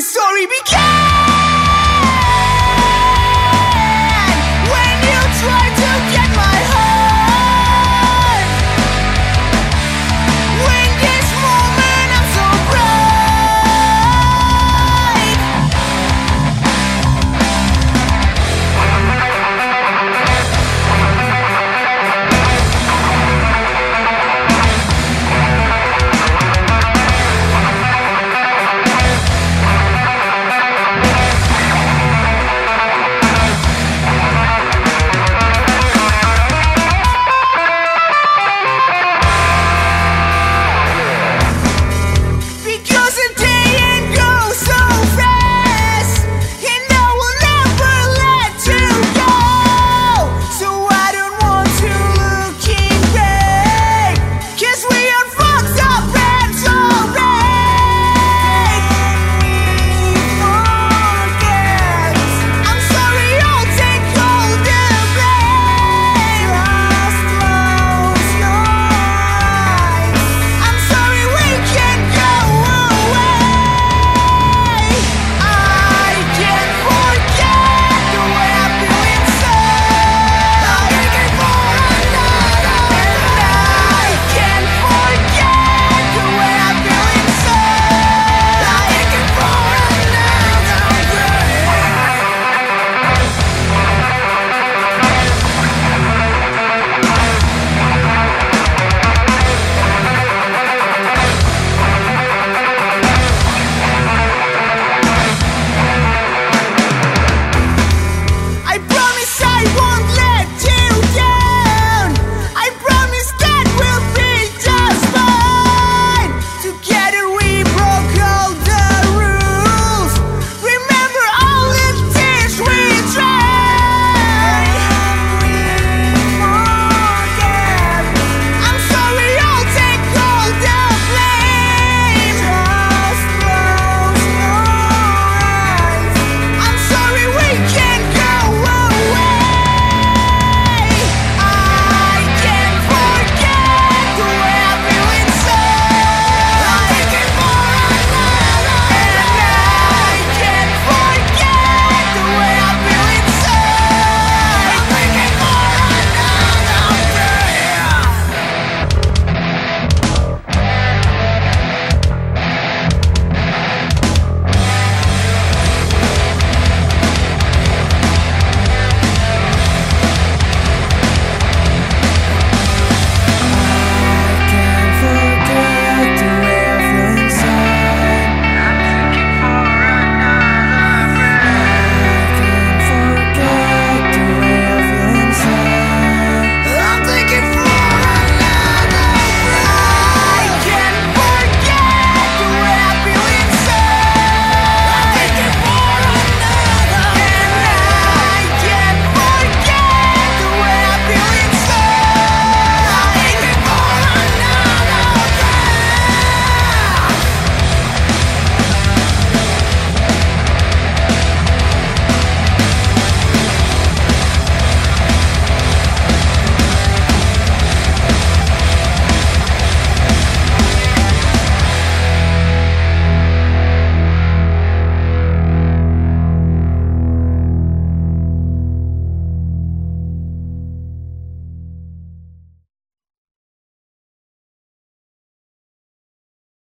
the story begins.